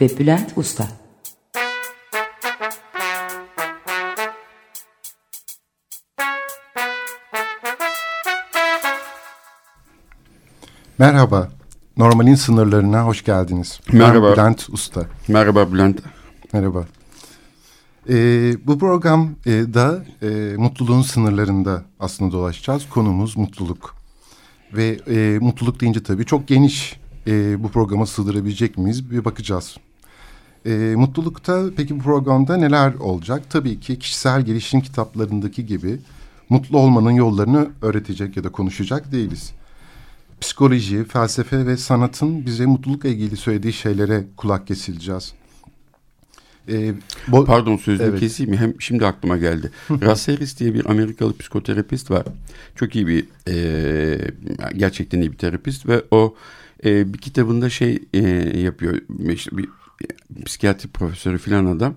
ve Bülent Usta Merhaba, Normalin sınırlarına hoş geldiniz. Merhaba. Ben Bülent Usta. Merhaba Bülent. Merhaba. Ee, bu programda e, mutluluğun sınırlarında aslında dolaşacağız. Konumuz mutluluk. Ve e, mutluluk deyince tabii çok geniş e, bu programa sığdırabilecek miyiz bir bakacağız. E, mutlulukta peki bu programda neler olacak? Tabii ki kişisel gelişim kitaplarındaki gibi mutlu olmanın yollarını öğretecek ya da konuşacak değiliz psikoloji, felsefe ve sanatın bize mutlulukla ilgili söylediği şeylere kulak kesileceğiz. Ee, Pardon sözünü evet. keseyim mi? Hem şimdi aklıma geldi. Rasseris diye bir Amerikalı psikoterapist var. Çok iyi bir e, gerçekten iyi bir terapist ve o e, bir kitabında şey e, yapıyor. İşte bir psikiyatri profesörü filan adam.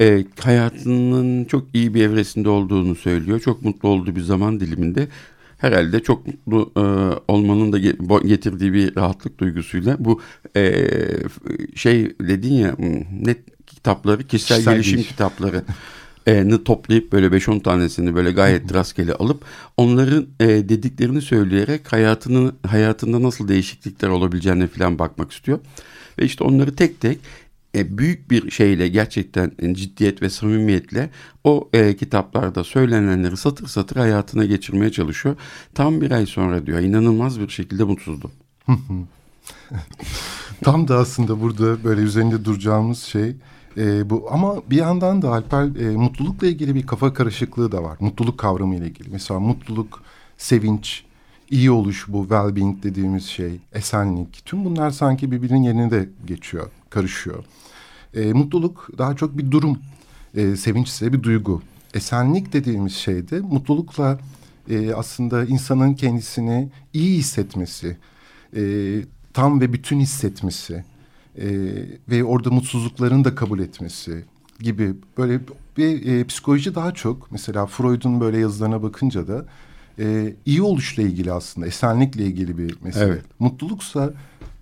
E, hayatının çok iyi bir evresinde olduğunu söylüyor. Çok mutlu olduğu bir zaman diliminde herhalde çok mutlu e, olmanın da getirdiği bir rahatlık duygusuyla bu e, şey dedin ya ne kitapları kişisel, kişisel gelişim geliş. kitapları ni toplayıp böyle 5-10 tanesini böyle gayet rastgele alıp onların e, dediklerini söyleyerek hayatını hayatında nasıl değişiklikler olabileceğine falan bakmak istiyor. Ve işte onları tek tek e, büyük bir şeyle gerçekten ciddiyet ve samimiyetle o e, kitaplarda söylenenleri satır satır hayatına geçirmeye çalışıyor. Tam bir ay sonra diyor inanılmaz bir şekilde mutsuzdum. Tam da aslında burada böyle üzerinde duracağımız şey e, bu ama bir yandan da Alper e, mutlulukla ilgili bir kafa karışıklığı da var. Mutluluk kavramı ile ilgili. Mesela mutluluk, sevinç, iyi oluş bu well-being dediğimiz şey, esenlik. Tüm bunlar sanki birbirinin yerine de geçiyor, karışıyor. E, mutluluk daha çok bir durum, e, sevinç ise bir duygu. Esenlik dediğimiz şey de mutlulukla e, aslında insanın kendisini iyi hissetmesi, e, tam ve bütün hissetmesi e, ve orada mutsuzluklarını da kabul etmesi gibi böyle bir e, psikoloji daha çok mesela Freud'un böyle yazılarına bakınca da e, iyi oluşla ilgili aslında esenlikle ilgili bir mesele. Evet. Mutluluksa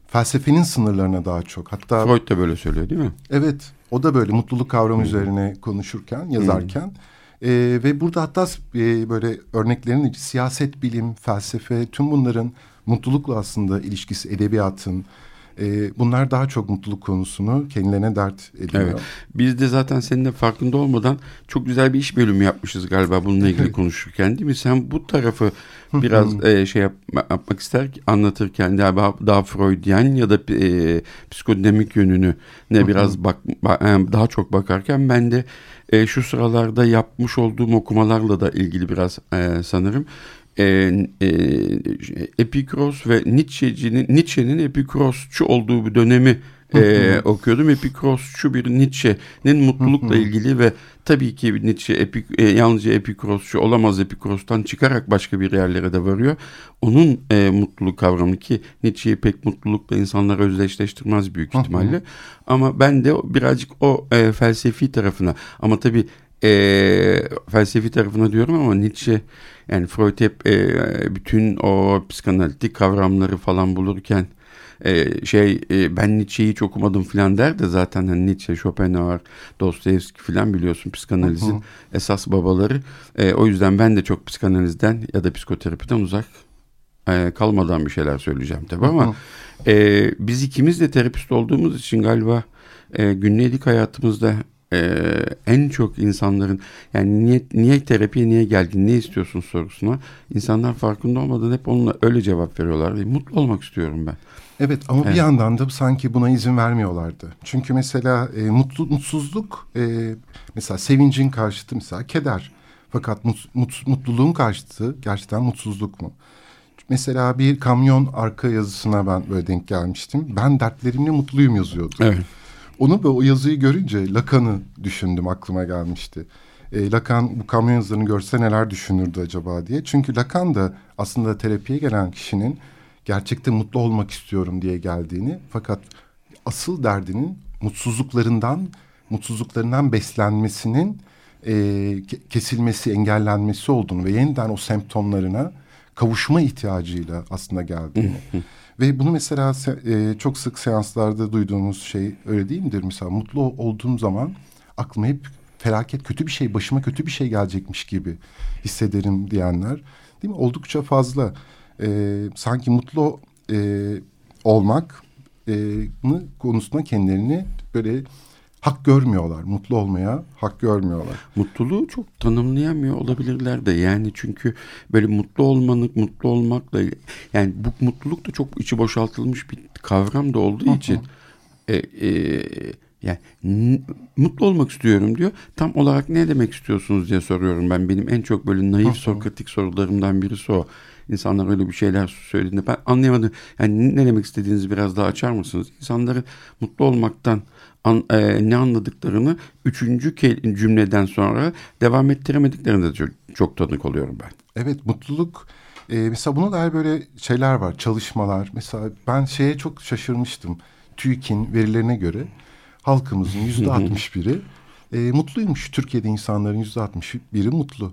felsefenin sınırlarına daha çok. Hatta Freud da böyle söylüyor değil mi? Evet. O da böyle mutluluk kavramı hmm. üzerine konuşurken, yazarken hmm. e, ve burada hatta e, böyle örneklerin siyaset bilim, felsefe tüm bunların mutlulukla aslında ilişkisi edebiyatın e, bunlar daha çok mutluluk konusunu kendilerine dert ediyor. Evet. Biz de zaten seninle farkında olmadan çok güzel bir iş bölümü yapmışız galiba bununla ilgili konuşurken değil mi? Sen bu tarafı biraz e, şey yap, yapmak ister anlatırken daha, daha Freudian ya da e, psikodinamik yönünü ne biraz bak, e, daha çok bakarken ben de e, şu sıralarda yapmış olduğum okumalarla da ilgili biraz e, sanırım e, e, Epikros ve Nietzsche'nin Nietzsche'nin Epikrosçu olduğu bir dönemi e, okuyordum. Epikrosçu bir Nietzsche'nin mutlulukla ilgili ve tabii ki Nietzsche epik, e, yalnızca Epikrosçu olamaz Epikros'tan çıkarak başka bir yerlere de varıyor. Onun e, mutluluk kavramı ki Nietzsche'yi pek mutlulukla insanlar özdeşleştirmez büyük ihtimalle. Ama ben de birazcık o e, felsefi tarafına ama tabii e, felsefi tarafına diyorum ama Nietzsche yani Freud hep e, bütün o psikanalitik kavramları falan bulurken e, şey e, ben Nietzsche'yi hiç okumadım falan der de zaten hani Nietzsche, Schopenhauer, Dostoyevski falan biliyorsun psikanalizin hı hı. esas babaları. E, o yüzden ben de çok psikanalizden ya da psikoterapiden uzak e, kalmadan bir şeyler söyleyeceğim tabii ama e, biz ikimiz de terapist olduğumuz için galiba e, günlük hayatımızda e, en çok insanların yani niye, niye terapiye niye geldin ne istiyorsun sorusuna insanlar farkında olmadan hep onunla öyle cevap veriyorlar. Mutlu olmak istiyorum ben. Evet ama evet. bir yandan da sanki buna izin vermiyorlardı. Çünkü mesela e, mutlu, mutsuzluk e, mesela sevincin karşıtı mesela keder. Fakat mut, mut, mutluluğun karşıtı gerçekten mutsuzluk mu? Mesela bir kamyon arka yazısına ben böyle denk gelmiştim. Ben dertlerimle mutluyum yazıyordu. Evet. Onu ve o yazıyı görünce Lacan'ı düşündüm aklıma gelmişti. E, Lacan bu kamyon yazılarını görse neler düşünürdü acaba diye. Çünkü Lacan da aslında terapiye gelen kişinin gerçekte mutlu olmak istiyorum diye geldiğini fakat asıl derdinin mutsuzluklarından mutsuzluklarından beslenmesinin e, kesilmesi, engellenmesi olduğunu ve yeniden o semptomlarına kavuşma ihtiyacıyla aslında geldiğini. Ve bunu mesela e, çok sık seanslarda duyduğumuz şey öyle değil midir? Mesela mutlu olduğum zaman aklıma hep felaket, kötü bir şey, başıma kötü bir şey gelecekmiş gibi hissederim diyenler. Değil mi? Oldukça fazla. E, sanki mutlu e, olmak e, konusunda kendilerini böyle hak görmüyorlar. Mutlu olmaya hak görmüyorlar. Mutluluğu çok tanımlayamıyor olabilirler de. Yani çünkü böyle mutlu olmanın, mutlu olmakla yani bu mutluluk da çok içi boşaltılmış bir kavram da olduğu için e, e, yani mutlu olmak istiyorum diyor. Tam olarak ne demek istiyorsunuz diye soruyorum ben. Benim en çok böyle naif sokratik sorularımdan birisi o. İnsanlar öyle bir şeyler söylediğinde ben anlayamadım. Yani ne demek istediğinizi biraz daha açar mısınız? İnsanları mutlu olmaktan an, e, ne anladıklarını üçüncü cümleden sonra devam ettiremediklerinde de çok, çok tanık oluyorum ben. Evet mutluluk e, mesela buna dair böyle şeyler var çalışmalar. Mesela ben şeye çok şaşırmıştım. TÜİK'in verilerine göre halkımızın yüzde altmış biri e, mutluymuş. Türkiye'de insanların yüzde altmış biri mutlu.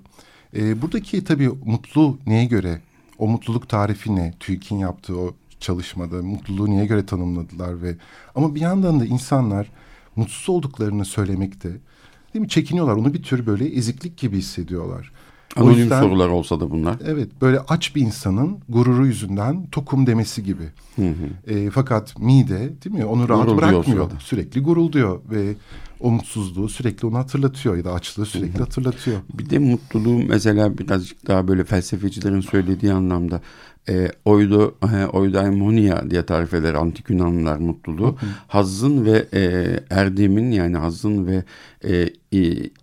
E, buradaki tabii mutlu neye göre? O mutluluk tarifi ne? TÜİK'in yaptığı o çalışmada mutluluğu niye göre tanımladılar ve ama bir yandan da insanlar mutsuz olduklarını söylemekte değil mi çekiniyorlar. Onu bir tür böyle eziklik gibi hissediyorlar. Anonim yüzden, sorular olsa da bunlar. Evet böyle aç bir insanın gururu yüzünden tokum demesi gibi. Hı hı. E, fakat mide değil mi onu rahat bırakmıyor. Sürekli gurulduyor ve o mutsuzluğu sürekli onu hatırlatıyor ya da açlığı sürekli hatırlatıyor. Bir de mutluluğu mesela birazcık daha böyle felsefecilerin söylediği anlamda e, oydu, e, oydaimonia diye tarif eder antik Yunanlılar mutluluğu. Hı. Hazzın ve e, erdemin yani hazzın ve e,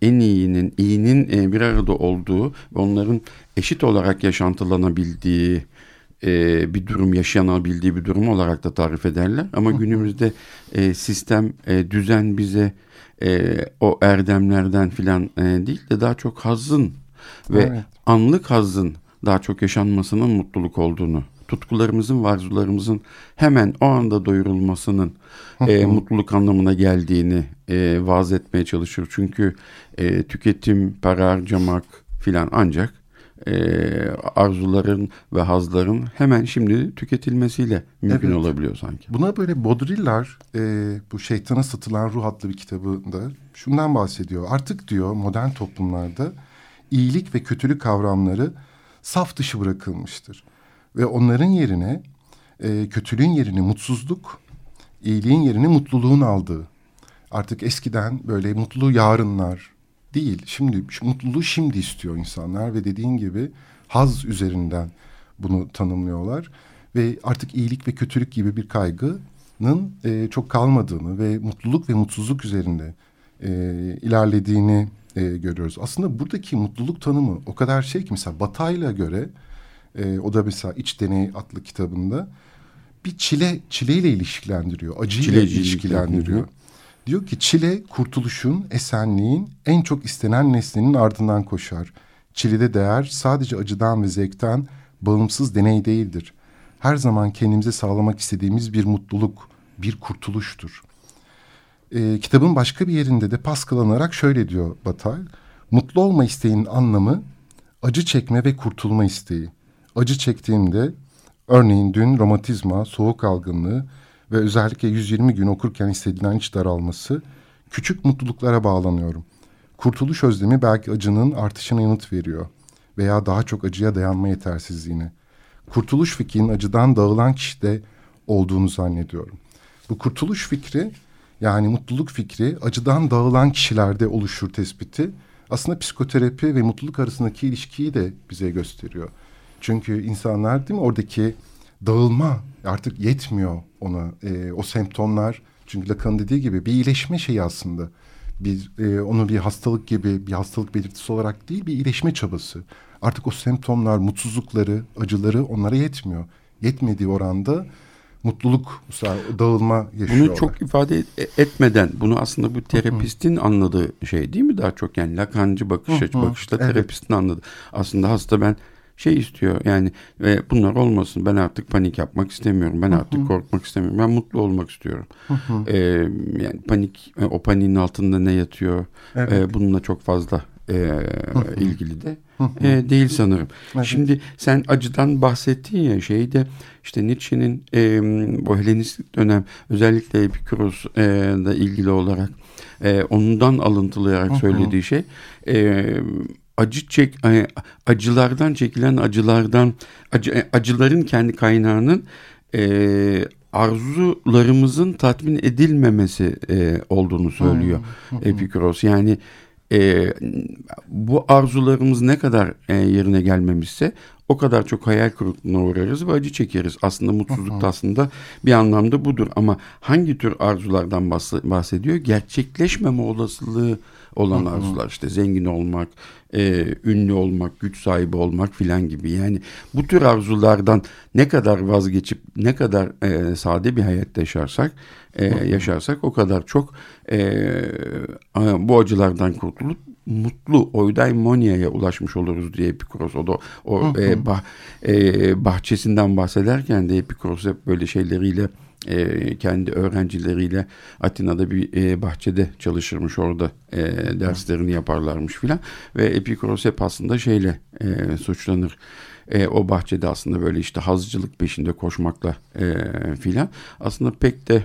en iyinin, iyinin e, bir arada olduğu ve onların eşit olarak yaşantılanabildiği e, bir durum, yaşanabildiği bir durum olarak da tarif ederler. Ama günümüzde e, sistem, e, düzen bize e, o erdemlerden filan e, değil de daha çok hazın ve evet. anlık hazın daha çok yaşanmasının mutluluk olduğunu, tutkularımızın, arzularımızın hemen o anda doyurulmasının e, mutluluk anlamına geldiğini e, vaaz etmeye çalışır. Çünkü e, tüketim, para harcamak filan ancak e, arzuların ve hazların hemen şimdi tüketilmesiyle mümkün evet. olabiliyor sanki. Buna böyle Baudrillard e, bu Şeytana Satılan Ruh adlı bir kitabında şundan bahsediyor. Artık diyor modern toplumlarda iyilik ve kötülük kavramları saf dışı bırakılmıştır. Ve onların yerine e, kötülüğün yerini mutsuzluk, iyiliğin yerini mutluluğun aldığı. Artık eskiden böyle mutlu yarınlar değil. Şimdi mutluluğu şimdi istiyor insanlar ve dediğin gibi haz üzerinden bunu tanımlıyorlar. Ve artık iyilik ve kötülük gibi bir kaygının e, çok kalmadığını ve mutluluk ve mutsuzluk üzerinde e, ilerlediğini e, görüyoruz. Aslında buradaki mutluluk tanımı o kadar şey ki mesela Batay'la göre e, o da mesela İç Deney adlı kitabında bir çile çileyle ilişkilendiriyor. Acıyla Çilecilik ilişkilendiriyor. Diyor ki çile kurtuluşun, esenliğin en çok istenen nesnenin ardından koşar. Çilede değer sadece acıdan ve zevkten bağımsız deney değildir. Her zaman kendimize sağlamak istediğimiz bir mutluluk, bir kurtuluştur e, kitabın başka bir yerinde de paskılanarak şöyle diyor Batal. Mutlu olma isteğinin anlamı acı çekme ve kurtulma isteği. Acı çektiğimde örneğin dün romatizma, soğuk algınlığı ve özellikle 120 gün okurken hissedilen iç daralması küçük mutluluklara bağlanıyorum. Kurtuluş özlemi belki acının artışına yanıt veriyor veya daha çok acıya dayanma yetersizliğine. Kurtuluş fikrinin acıdan dağılan kişide olduğunu zannediyorum. Bu kurtuluş fikri yani mutluluk fikri acıdan dağılan kişilerde oluşur tespiti. Aslında psikoterapi ve mutluluk arasındaki ilişkiyi de bize gösteriyor. Çünkü insanlar değil mi oradaki dağılma artık yetmiyor ona. E, o semptomlar çünkü Lacan'ın dediği gibi bir iyileşme şeyi aslında. bir e, onu bir hastalık gibi bir hastalık belirtisi olarak değil bir iyileşme çabası. Artık o semptomlar, mutsuzlukları, acıları onlara yetmiyor. Yetmediği oranda mutluluk, dağılma yaşıyorlar. Bunu çok ifade e, etmeden bunu aslında bu terapistin Hı-hı. anladığı şey değil mi daha çok yani lakancı bakış açı bakışla evet. terapistin anladı. Aslında hasta ben şey istiyor yani ve bunlar olmasın ben artık panik yapmak istemiyorum ben artık Hı-hı. korkmak istemiyorum ben mutlu olmak istiyorum ee, yani panik e, o paniğin altında ne yatıyor evet. ee, bununla çok fazla e, ilgili de e, değil sanırım. Evet. Şimdi sen acıdan bahsettin ya şeyde işte Nietzsche'nin e, o Helenistik dönem özellikle Epikuros e, da ilgili olarak e, ondan alıntılayarak söylediği şey e, acı çek e, acılardan çekilen acılardan acı, e, acıların kendi kaynağının e, arzularımızın tatmin edilmemesi e, olduğunu söylüyor Epikuros. Yani e, bu arzularımız ne kadar e, yerine gelmemişse o kadar çok hayal kırıklığına uğrarız ve acı çekeriz. Aslında mutsuzluk da aslında bir anlamda budur. Ama hangi tür arzulardan bahsediyor? Gerçekleşmeme olasılığı olan arzular işte zengin olmak, e, ünlü olmak, güç sahibi olmak filan gibi. Yani bu tür arzulardan ne kadar vazgeçip ne kadar e, sade bir hayat yaşarsak e, yaşarsak o kadar çok e, bu acılardan kurtulup mutlu oidaimonia'ya ulaşmış oluruz diye Epikuros o da o e, bah, e, bahçesinden bahsederken de Epikuros hep böyle şeyleriyle e, kendi öğrencileriyle Atina'da bir e, bahçede çalışırmış orada e, derslerini yaparlarmış filan. Ve Epikuros hep aslında şeyle e, suçlanır. E, o bahçede aslında böyle işte hazcılık peşinde koşmakla e, filan. Aslında pek de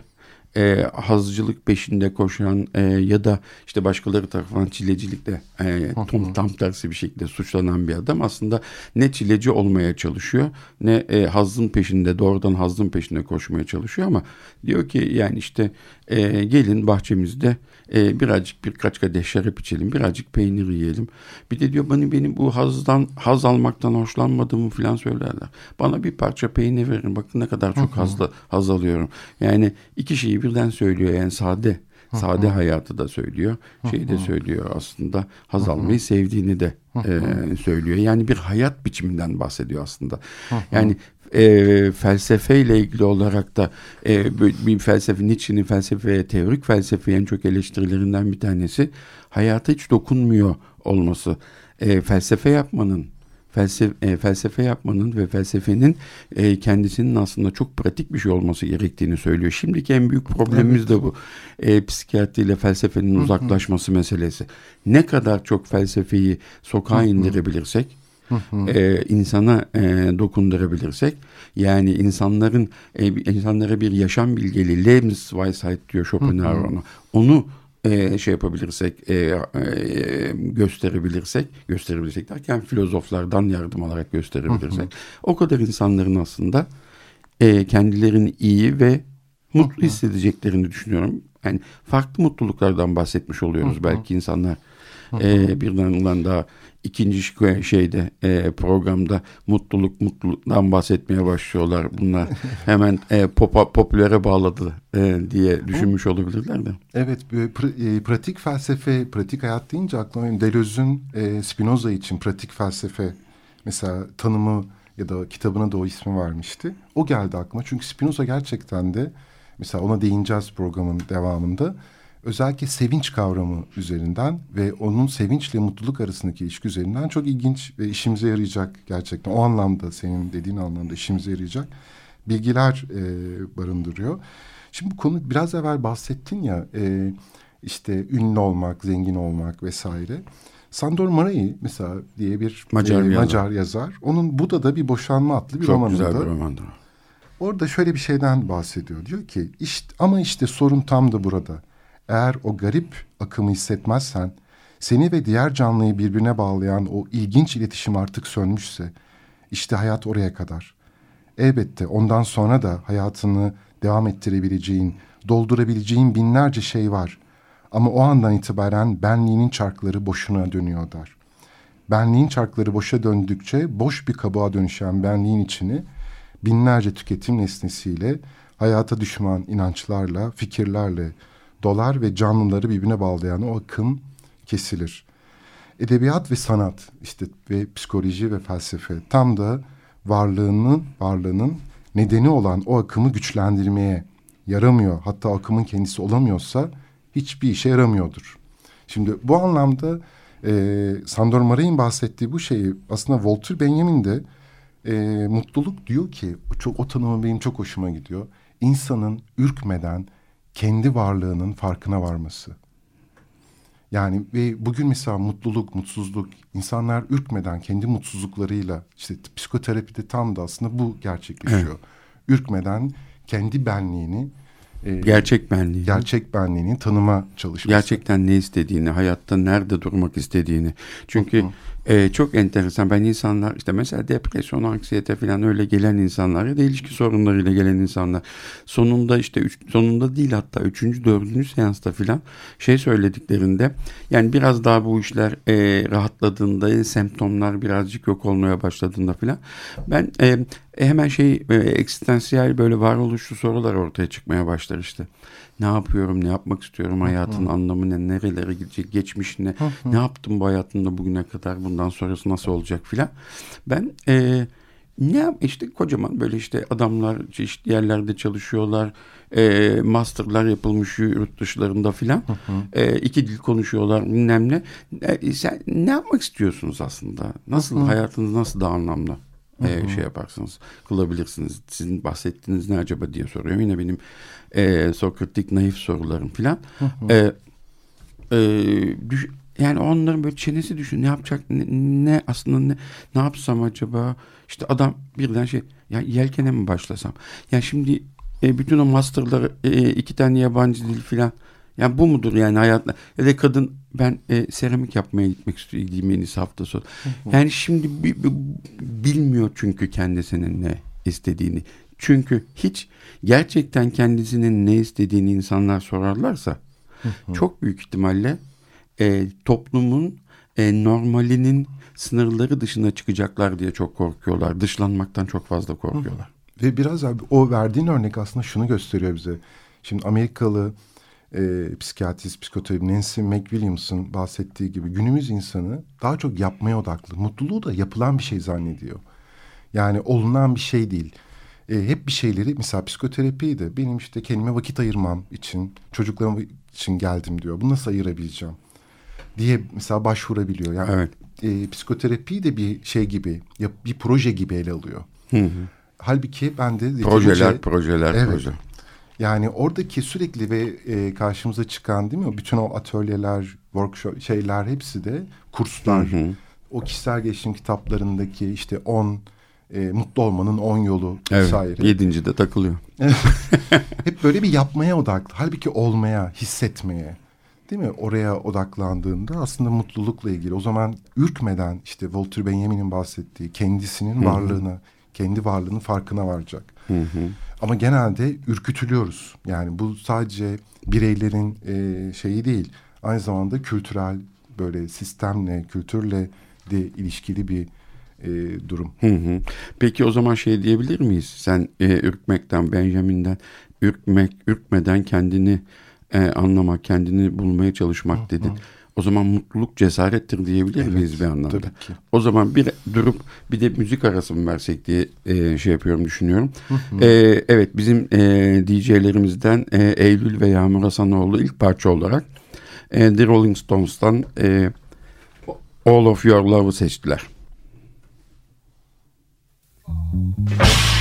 e, hazcılık peşinde koşan e, ya da işte başkaları tarafından çilecilikle e, tam, tam tersi bir şekilde suçlanan bir adam aslında ne çileci olmaya çalışıyor ne e, hazın peşinde doğrudan hazın peşinde koşmaya çalışıyor ama diyor ki yani işte e, gelin bahçemizde e, birazcık birkaç kadeh şarap içelim birazcık peynir yiyelim. Bir de diyor bana benim bu hazdan haz almaktan hoşlanmadığımı falan söylerler. Bana bir parça peynir verin bakın ne kadar çok hazla, haz alıyorum. Yani iki şeyi birden söylüyor yani sade sade hayatı da söylüyor şeyi de söylüyor aslında haz almayı sevdiğini de e, söylüyor. Yani bir hayat biçiminden bahsediyor aslında. Yani e, felsefeyle ilgili olarak da e, bir felsefe Nietzsche'nin felsefeye teorik felsefeye en çok eleştirilerinden bir tanesi hayata hiç dokunmuyor olması e, felsefe yapmanın felsefe, e, felsefe yapmanın ve felsefenin e, kendisinin aslında çok pratik bir şey olması gerektiğini söylüyor. Şimdiki en büyük problemimiz evet. de bu. E, psikiyatri ile felsefenin uzaklaşması meselesi. Ne kadar çok felsefeyi sokağa indirebilirsek e, insana e, dokundurabilirsek yani insanların e, insanlara bir yaşam bilgeli Lebensweisheit diyor Schopenhauer onu onu e, şey yapabilirsek, e, e, gösterebilirsek, gösterebilirsek derken filozoflardan yardım alarak gösterebilirsek, hı hı. o kadar insanların aslında e, kendilerini iyi ve mutlu hissedeceklerini düşünüyorum. Yani farklı mutluluklardan bahsetmiş oluyoruz belki insanlar. E, birden ulan daha ikinci şeyde e, programda mutluluk mutluluktan bahsetmeye başlıyorlar. Bunlar hemen e, popa, popülere bağladı e, diye düşünmüş olabilirler de. Evet pr e, pratik felsefe, pratik hayat deyince aklıma benim Deleuze'ün e, Spinoza için pratik felsefe mesela tanımı ya da kitabına da o ismi vermişti. O geldi aklıma çünkü Spinoza gerçekten de mesela ona değineceğiz programın devamında özellikle sevinç kavramı üzerinden ve onun sevinçle mutluluk arasındaki ilişki üzerinden çok ilginç ve işimize yarayacak gerçekten. O anlamda senin dediğin anlamda işimize yarayacak bilgiler e, barındırıyor. Şimdi bu konu biraz evvel bahsettin ya e, işte ünlü olmak, zengin olmak vesaire. Sandor Marai mesela diye bir Macar, e, Macar yazar. Onun Buda'da bir boşanma adlı bir Çok romanında. Çok güzel bir romandır. Orada şöyle bir şeyden bahsediyor. Diyor ki işte ama işte sorun tam da burada. Eğer o garip akımı hissetmezsen, seni ve diğer canlıyı birbirine bağlayan o ilginç iletişim artık sönmüşse, işte hayat oraya kadar. Elbette ondan sonra da hayatını devam ettirebileceğin, doldurabileceğin binlerce şey var. Ama o andan itibaren benliğinin çarkları boşuna dönüyor der. Benliğin çarkları boşa döndükçe boş bir kabuğa dönüşen benliğin içini binlerce tüketim nesnesiyle, hayata düşman inançlarla, fikirlerle dolar ve canlıları birbirine bağlayan o akım kesilir. Edebiyat ve sanat işte ve psikoloji ve felsefe tam da varlığının varlığının nedeni olan o akımı güçlendirmeye yaramıyor. Hatta akımın kendisi olamıyorsa hiçbir işe yaramıyordur. Şimdi bu anlamda e, Sandor Maray'ın bahsettiği bu şeyi aslında Walter Benjamin de e, mutluluk diyor ki çok o tanımı benim çok hoşuma gidiyor. İnsanın ürkmeden kendi varlığının farkına varması. Yani ve bugün mesela mutluluk, mutsuzluk, insanlar ürkmeden kendi mutsuzluklarıyla işte psikoterapide tam da aslında bu gerçekleşiyor. Evet. Ürkmeden kendi benliğini e, gerçek benliğini gerçek benliğini tanıma çalışması. Gerçekten ne istediğini, hayatta nerede durmak istediğini. Çünkü hı hı. E, çok enteresan. Ben insanlar işte mesela depresyon, anksiyete falan öyle gelen insanlar ya da ilişki sorunlarıyla gelen insanlar sonunda işte üç, sonunda değil hatta üçüncü, dördüncü seansta falan şey söylediklerinde yani biraz daha bu işler e, rahatladığında semptomlar birazcık yok olmaya başladığında falan ben e, hemen şey e, eksistansiyel böyle varoluşlu sorular ortaya çıkmaya başlar işte ne yapıyorum, ne yapmak istiyorum, hayatın anlamı ne, nerelere gidecek, geçmiş ne, ne yaptım bu hayatımda bugüne kadar, bundan sonrası nasıl olacak filan. Ben e, ne yap işte kocaman böyle işte adamlar çeşitli yerlerde çalışıyorlar, e, masterlar yapılmış yurt dışlarında filan, e, iki dil konuşuyorlar bilmem ne. E, sen ne yapmak istiyorsunuz aslında? Nasıl, hayatınız nasıl daha anlamlı? E, şey yaparsınız, kılabilirsiniz. Sizin bahsettiğiniz ne acaba diye soruyor. Yine benim e, Sokratik naif sorularım filan. e, e, düş, yani onların böyle çenesi düşün ne yapacak ne, ne aslında ne, ne yapsam acaba işte adam birden şey ya yelkene mi başlasam ya şimdi e, bütün o masterları e, iki tane yabancı dil filan yani bu mudur yani hayatla ya da kadın ben e, seramik yapmaya gitmek istiyorum en iyisi hafta sonu. Yani şimdi bi, bi, bilmiyor çünkü kendisinin ne istediğini. Çünkü hiç gerçekten kendisinin ne istediğini insanlar sorarlarsa çok büyük ihtimalle e, toplumun e, normalinin sınırları dışına çıkacaklar diye çok korkuyorlar. Dışlanmaktan çok fazla korkuyorlar. Ve biraz abi o verdiğin örnek aslında şunu gösteriyor bize. Şimdi Amerikalı e, psikiyatrist, psikoterapi Nancy McWilliams'ın bahsettiği gibi günümüz insanı daha çok yapmaya odaklı. Mutluluğu da yapılan bir şey zannediyor. Yani olunan bir şey değil. E, hep bir şeyleri mesela psikoterapiyi de benim işte kendime vakit ayırmam için, çocuklarım için geldim diyor. Bunu nasıl ayırabileceğim? diye mesela başvurabiliyor. Yani evet. e, psikoterapiyi de bir şey gibi, ya, bir proje gibi ele alıyor. Hı hı. Halbuki ben de... Projeler, projeler, evet, proje. Yani oradaki sürekli ve e, karşımıza çıkan değil mi? Bütün o atölyeler, workshop şeyler hepsi de kurslar. Hı hı. O kişisel gelişim kitaplarındaki işte on e, mutlu olmanın on yolu evet, vesaire. Yedinci de takılıyor. Hep böyle bir yapmaya odaklı. Halbuki olmaya, hissetmeye. Değil mi? Oraya odaklandığında aslında mutlulukla ilgili. O zaman ürkmeden işte Walter Benjamin'in bahsettiği kendisinin varlığına, kendi varlığının farkına varacak. Hı hı. Ama genelde ürkütülüyoruz. Yani bu sadece bireylerin e, şeyi değil. Aynı zamanda kültürel böyle sistemle, kültürle de ilişkili bir e, durum. Hı hı. Peki o zaman şey diyebilir miyiz? Sen e, ürkmekten, Benjamin'den ürkmek, ürkmeden kendini e, anlamak, kendini bulmaya çalışmak dedin. Hı hı. O zaman mutluluk cesarettir diyebilir evet, miyiz bir anlamda? Tabii ki. O zaman bir durup bir de müzik arası mı versek diye e, şey yapıyorum düşünüyorum. e, evet bizim e, DJ'lerimizden e, Eylül ve Yağmur Hasanoğlu ilk parça olarak e, The Rolling Stones'tan e, All of Your Love'ı seçtiler. Müzik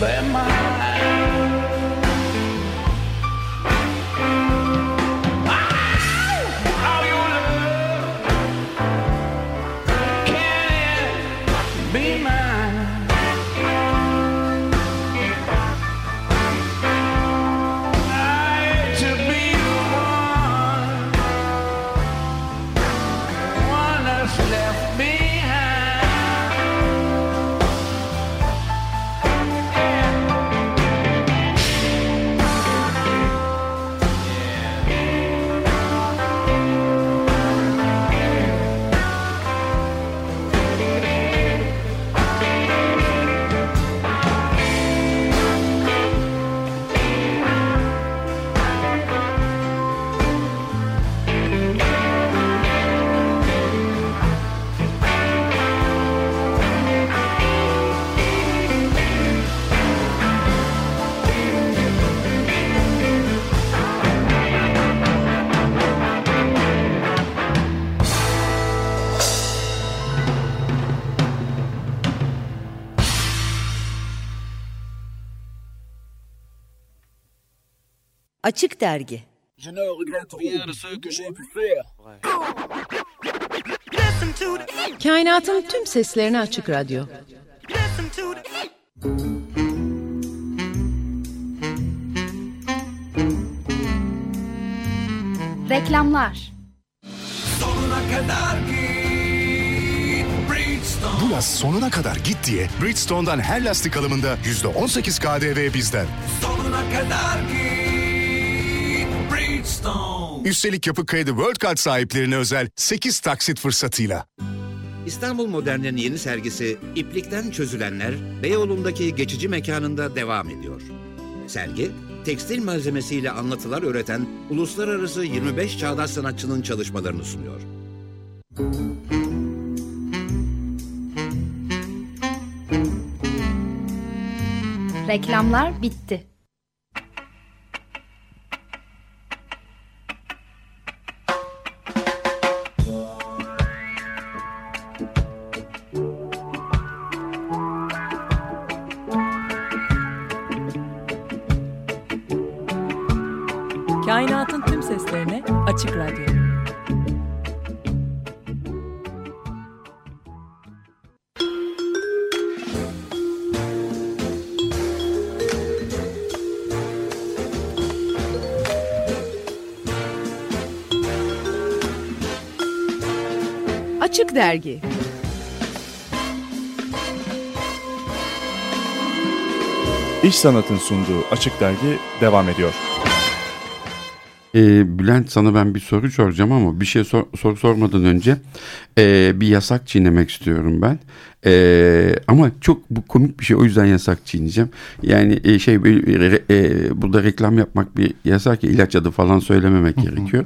by my pu faire. Kainatın tüm seslerine açık radyo. Reklamlar Bu yaz sonuna kadar git diye Bridgestone'dan her lastik alımında %18 KDV bizden. Üstelik Yapı Kredi World Card sahiplerine özel 8 taksit fırsatıyla. İstanbul Modern'in yeni sergisi İplikten Çözülenler Beyoğlu'ndaki geçici mekanında devam ediyor. Sergi, tekstil malzemesiyle anlatılar üreten uluslararası 25 çağdaş sanatçının çalışmalarını sunuyor. Reklamlar bitti. Açık Dergi İş Sanat'ın sunduğu Açık Dergi devam ediyor. Ee, Bülent sana ben bir soru soracağım ama bir şey sor, soru sormadan önce e, bir yasak çiğnemek istiyorum ben. E, ama çok bu komik bir şey o yüzden yasak çiğneyeceğim. Yani e, şey e, e, burada reklam yapmak bir yasak ya ilaç adı falan söylememek gerekiyor.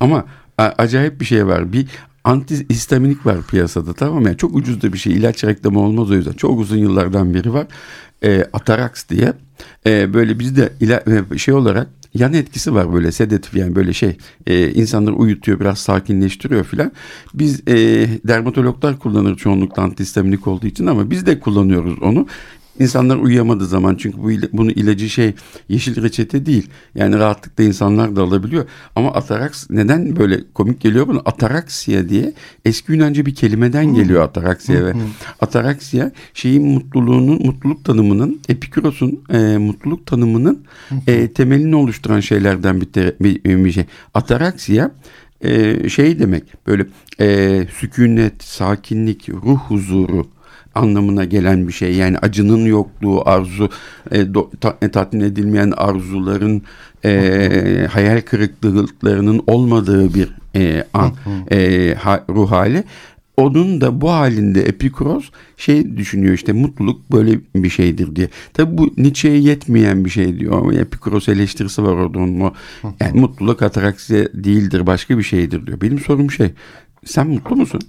Ama a, acayip bir şey var. Bir antihistaminik var piyasada tamam mı? Yani çok ucuz da bir şey. ilaç reklamı olmaz o yüzden. Çok uzun yıllardan beri var. E, Atarax diye. E, böyle bizde ila, şey olarak yan etkisi var böyle sedatif yani böyle şey e, insanları uyutuyor biraz sakinleştiriyor filan. Biz e, dermatologlar kullanır çoğunlukla antihistaminik olduğu için ama biz de kullanıyoruz onu. İnsanlar uyuyamadığı zaman çünkü bu bunu ilacı şey yeşil reçete değil. Yani rahatlıkla insanlar da alabiliyor. Ama ataraks neden böyle komik geliyor bunu? Ataraksiya diye eski Yunanca bir kelimeden geliyor ataraksiya ve ataraksiya şeyin mutluluğunun mutluluk tanımının Epikuros'un e, mutluluk tanımının e, temelini oluşturan şeylerden bir, te, bir, bir şey. Ataraksiya e, şey demek böyle e, sükunet, sakinlik, ruh huzuru anlamına gelen bir şey. Yani acının yokluğu, arzu e, do, ta, e, tatmin edilmeyen arzuların e, hayal kırıklıklarının olmadığı bir e, an, e, ha, ruh hali. Onun da bu halinde Epikuros şey düşünüyor işte mutluluk böyle bir şeydir diye. Tabi bu Nietzsche'ye yetmeyen bir şey diyor. Epikuros eleştirisi var orada onun. Yani mutluluk ataraksi değildir başka bir şeydir diyor. Benim sorum şey sen mutlu musun?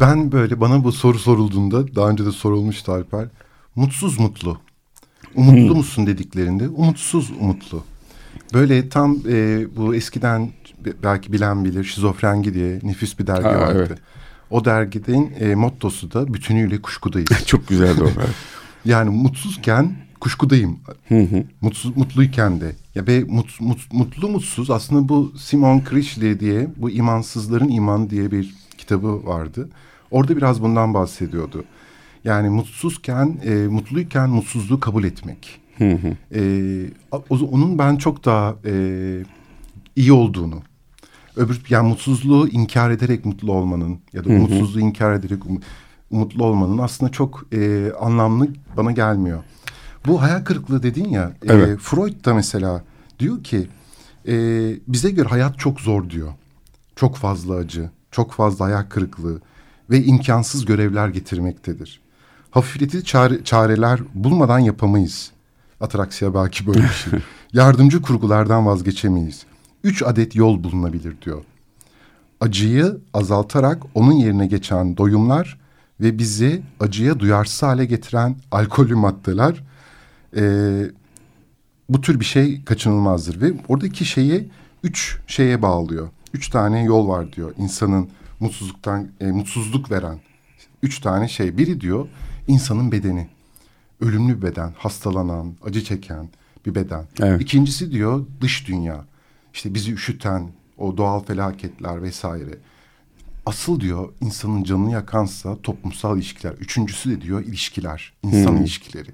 Ben böyle bana bu soru sorulduğunda daha önce de sorulmuştu Alper. Mutsuz mutlu. Umutlu hmm. musun dediklerinde umutsuz umutlu. Böyle tam e, bu eskiden belki bilen bilir şizofrengi diye nefis bir dergi ha, vardı. Evet. O derginin e, mottosu da bütünüyle kuşkudayız. Çok güzeldi o. yani mutsuzken kuşkudayım. Mutsuz, mutluyken de. Ya be mut, mut, mutlu mutsuz aslında bu Simon Critchley diye bu imansızların iman diye bir kitabı vardı. Orada biraz bundan bahsediyordu. Yani mutsuzken, e, mutluyken mutsuzluğu kabul etmek. E, onun ben çok daha e, iyi olduğunu. Öbür yani mutsuzluğu inkar ederek mutlu olmanın ya da umutsuzluğu inkar ederek um, umutlu olmanın aslında çok e, anlamlı bana gelmiyor. Bu hayal kırıklığı dedin ya. E, evet. E, Freud da mesela diyor ki e, bize göre hayat çok zor diyor. Çok fazla acı, çok fazla ayak kırıklığı ve imkansız görevler getirmektedir. Hafifletici çare, çareler bulmadan yapamayız. Ataraksiya belki böyle bir şey. Yardımcı kurgulardan vazgeçemeyiz. Üç adet yol bulunabilir diyor. Acıyı azaltarak onun yerine geçen doyumlar ve bizi acıya duyarsız hale getiren alkolü maddeler e, bu tür bir şey kaçınılmazdır. Ve oradaki şeyi üç şeye bağlıyor. Üç tane yol var diyor insanın mutsuzluktan e, mutsuzluk veren üç tane şey. Biri diyor insanın bedeni. Ölümlü bir beden, hastalanan, acı çeken, bir beden. Evet. İkincisi diyor dış dünya. İşte bizi üşüten o doğal felaketler vesaire. Asıl diyor insanın canını yakansa toplumsal ilişkiler. Üçüncüsü de diyor ilişkiler, insan Hmm. ilişkileri.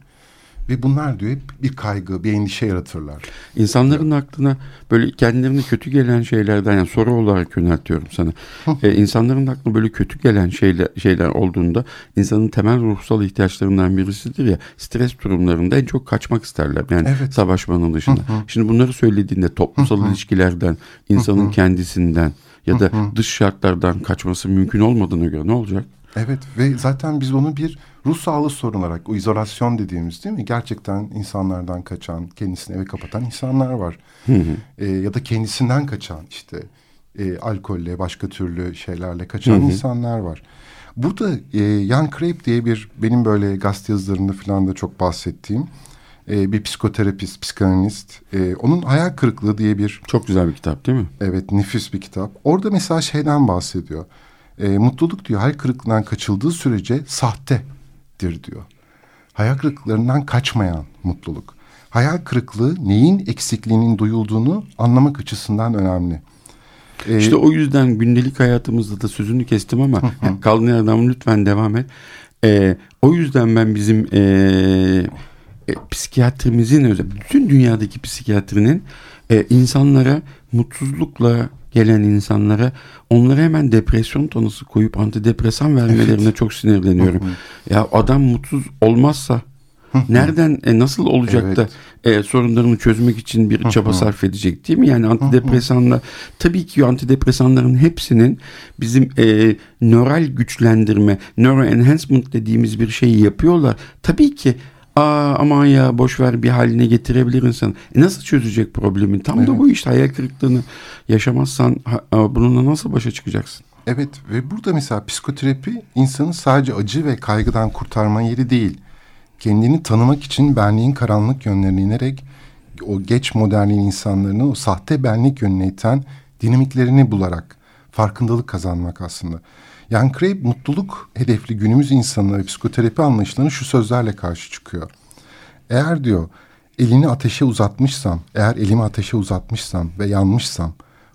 Ve bunlar diyor hep bir kaygı, bir endişe yaratırlar. İnsanların aklına böyle kendilerine kötü gelen şeylerden yani soru olarak yöneltiyorum sana. ee, insanların aklına böyle kötü gelen şeyler, şeyler olduğunda insanın temel ruhsal ihtiyaçlarından birisidir ya stres durumlarında en çok kaçmak isterler. Yani Evet. savaşmanın dışında. Şimdi bunları söylediğinde toplumsal ilişkilerden, insanın kendisinden ya da dış şartlardan kaçması mümkün olmadığına göre ne olacak? Evet ve zaten biz onu bir ruh sağlığı sorun olarak o izolasyon dediğimiz değil mi? Gerçekten insanlardan kaçan, kendisini eve kapatan insanlar var. Ee, ya da kendisinden kaçan işte e, alkolle, başka türlü şeylerle kaçan insanlar var. Burada e, Jan Krep diye bir benim böyle gazete yazılarında falan da çok bahsettiğim e, bir psikoterapist, psikanalist. E, onun Hayal Kırıklığı diye bir Çok güzel bir kitap değil mi? Evet nefis bir kitap. Orada mesela şeyden bahsediyor. E, mutluluk diyor hayal kırıklığından kaçıldığı sürece sahtedir diyor. Hayal kırıklıklarından kaçmayan mutluluk. Hayal kırıklığı neyin eksikliğinin duyulduğunu anlamak açısından önemli. E, İşte o yüzden gündelik hayatımızda da sözünü kestim ama yani kaldığın yerden lütfen devam et. Ee, o yüzden ben bizim ee, e, psikiyatrimizin özel, bütün dünyadaki psikiyatrinin e, insanlara mutsuzlukla gelen insanlara onlara hemen depresyon tanısı koyup antidepresan vermelerine çok sinirleniyorum. ya adam mutsuz olmazsa nereden e, nasıl olacak da e, sorunlarını çözmek için bir çaba sarf edecek değil mi? Yani antidepresanla tabii ki antidepresanların hepsinin bizim e, nöral güçlendirme, neuroenhancement dediğimiz bir şeyi yapıyorlar. Tabii ki Aa aman ya boş ver bir haline getirebilir insan. E nasıl çözecek problemi? Tam da bu işte hayal kırıklığını yaşamazsan bununla nasıl başa çıkacaksın? Evet ve burada mesela psikoterapi insanı sadece acı ve kaygıdan kurtarma yeri değil. Kendini tanımak için benliğin karanlık yönlerine inerek o geç modernliğin insanlarını o sahte benlik yönüne iten dinamiklerini bularak farkındalık kazanmak aslında. Yani Craig mutluluk hedefli günümüz insanına ve psikoterapi anlayışlarına şu sözlerle karşı çıkıyor. Eğer diyor elini ateşe uzatmışsam, eğer elimi ateşe uzatmışsam ve yanmışsam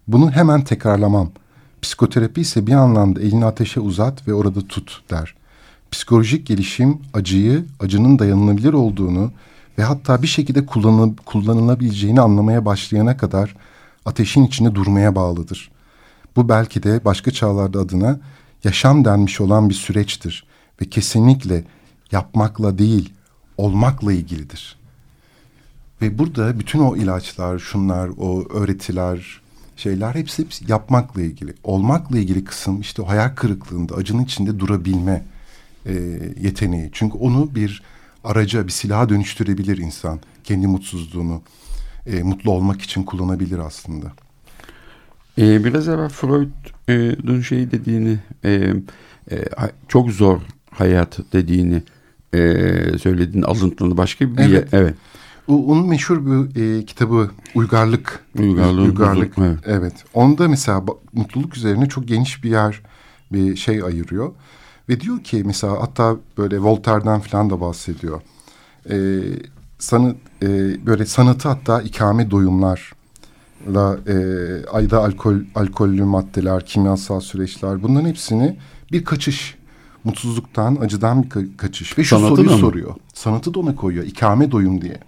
bunu hemen tekrarlamam. Psikoterapi ise bir anlamda elini ateşe uzat ve orada tut der. Psikolojik gelişim acıyı, acının dayanılabilir olduğunu ve hatta bir şekilde kullanıl kullanılabileceğini anlamaya başlayana kadar ateşin içinde durmaya bağlıdır. Bu belki de başka çağlarda adına yaşam denmiş olan bir süreçtir ve kesinlikle yapmakla değil, olmakla ilgilidir. Ve burada bütün o ilaçlar, şunlar, o öğretiler, şeyler hepsi, hepsi yapmakla ilgili. Olmakla ilgili kısım işte o hayal kırıklığında, acının içinde durabilme e, yeteneği. Çünkü onu bir araca, bir silaha dönüştürebilir insan. Kendi mutsuzluğunu e, mutlu olmak için kullanabilir aslında. Ee, biraz evvel Freud'un şey dediğini e, e, çok zor hayat dediğini e, söylediğin alıntılı başka bir Evet. evet. evet. O, onun meşhur bir e, kitabı Uygarlık. Uygarlığın Uygarlık. evet. evet. Onda mesela mutluluk üzerine çok geniş bir yer bir şey ayırıyor. Ve diyor ki mesela hatta böyle Voltaire'den falan da bahsediyor. E, sanı, e, böyle sanatı hatta ikame doyumlarla e, ayda alkol alkollü maddeler, kimyasal süreçler bunların hepsini bir kaçış. Mutsuzluktan, acıdan bir ka- kaçış. Ve şu Sanatı soruyu soruyor. Sanatı da ona koyuyor. ikame doyum diye.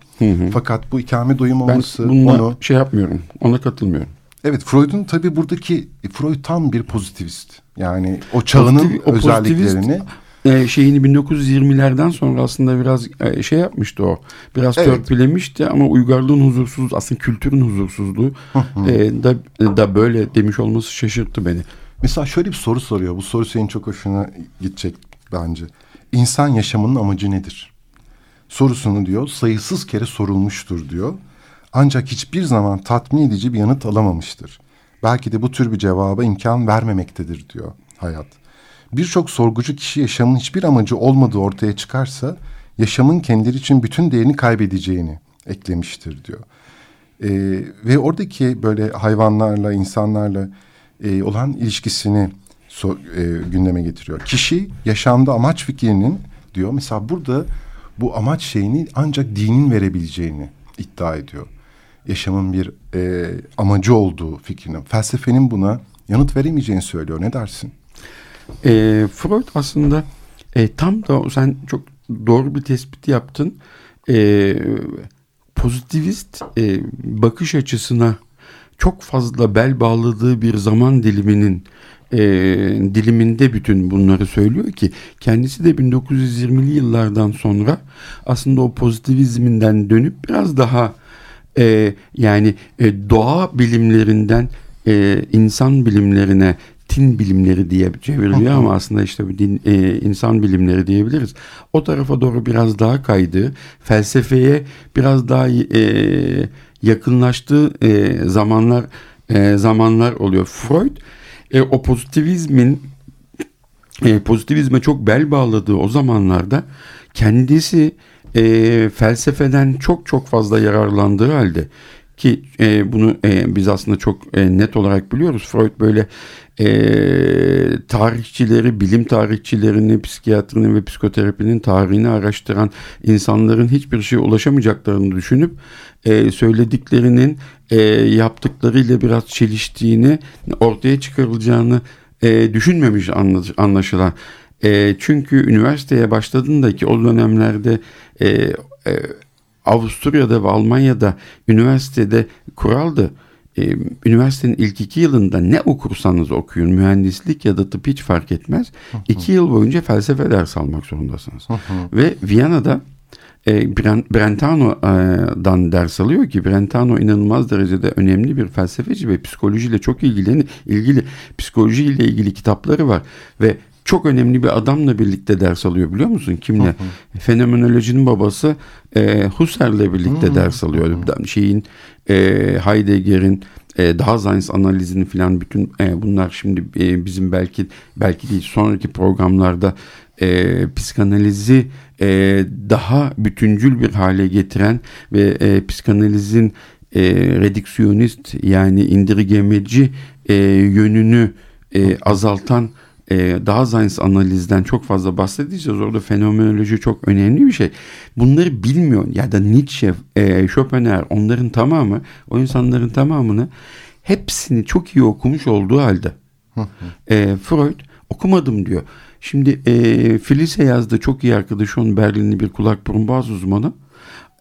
Fakat bu ikame doyum Ben olması bununla onu... şey yapmıyorum. Ona katılmıyorum. Evet Freud'un tabii buradaki Freud tam bir pozitivist. Yani o çağının Pozitiv- o özelliklerini e, şeyini 1920'lerden sonra aslında biraz e, şey yapmıştı o. Biraz Evet. törpülemişti ama uygarlığın huzursuz aslında kültürün huzursuzluğu e, da da böyle demiş olması şaşırttı beni. mesela şöyle bir soru soruyor. Bu soru senin çok hoşuna gidecek bence. İnsan yaşamının amacı nedir? Sorusunu diyor sayısız kere sorulmuştur diyor. Ancak hiçbir zaman tatmin edici bir yanıt alamamıştır. Belki de bu tür bir cevaba imkan vermemektedir diyor hayat. Birçok sorgucu kişi yaşamın hiçbir amacı olmadığı ortaya çıkarsa yaşamın kendileri için bütün değerini kaybedeceğini eklemiştir diyor. Ee, ve oradaki böyle hayvanlarla, insanlarla e, olan ilişkisini so- e, gündeme getiriyor. Kişi yaşamda amaç fikrinin diyor mesela burada bu amaç şeyini ancak dinin verebileceğini iddia ediyor. Yaşamın bir e, amacı olduğu fikrine. Felsefenin buna yanıt veremeyeceğini söylüyor. Ne dersin? E, Freud aslında e, tam da sen çok doğru bir tespit yaptın. E, pozitivist e, bakış açısına çok fazla bel bağladığı bir zaman diliminin e, diliminde bütün bunları söylüyor ki kendisi de 1920'li yıllardan sonra aslında o pozitivizminden dönüp biraz daha e, yani e, doğa bilimlerinden e, insan bilimlerine tin bilimleri diye çevriliyor ama aslında işte bu din, e, insan bilimleri diyebiliriz. O tarafa doğru biraz daha kaydı. Felsefeye biraz daha e, yakınlaştığı e, zamanlar e, zamanlar oluyor. Freud e, o pozitivizmin e, pozitivizme çok bel bağladığı o zamanlarda kendisi e, felsefeden çok çok fazla yararlandığı halde ki e, bunu e, biz aslında çok e, net olarak biliyoruz. Freud böyle e, tarihçileri, bilim tarihçilerini, psikiyatrinin ve psikoterapinin tarihini araştıran insanların hiçbir şeye ulaşamayacaklarını düşünüp e, söylediklerinin e, yaptıklarıyla biraz çeliştiğini, ortaya çıkarılacağını e, düşünmemiş anlaşılan. E, çünkü üniversiteye başladığında ki o dönemlerde e, e, Avusturya'da ve Almanya'da üniversitede kuraldı. Ee, üniversitenin ilk iki yılında ne okursanız okuyun mühendislik ya da tıp hiç fark etmez. İki yıl boyunca felsefe ders almak zorundasınız. ve Viyana'da e, Brentano'dan ders alıyor ki Brentano inanılmaz derecede önemli bir felsefeci ve psikolojiyle çok ilgileni ilgili psikolojiyle ilgili kitapları var ve çok önemli bir adamla birlikte ders alıyor biliyor musun? Kimle? Hı hı. Fenomenolojinin babası e, Husserl'le birlikte hı hı. ders alıyor. Hı hı. Şeyin e, Heidegger'in e, daha Science analizini falan bütün e, bunlar şimdi e, bizim belki belki değil sonraki programlarda e, psikanalizi e, daha bütüncül bir hale getiren ve e, psikanalizin e, redüksiyonist yani indirgemeci e, yönünü e, azaltan e, daha Science analizden çok fazla bahsedeceğiz. Orada fenomenoloji çok önemli bir şey. Bunları bilmiyor ya da Nietzsche, e, Schopenhauer onların tamamı o insanların tamamını hepsini çok iyi okumuş olduğu halde e, Freud okumadım diyor. Şimdi e, Felice yazdı çok iyi arkadaşı onun Berlinli bir kulak burun boğaz uzmanı.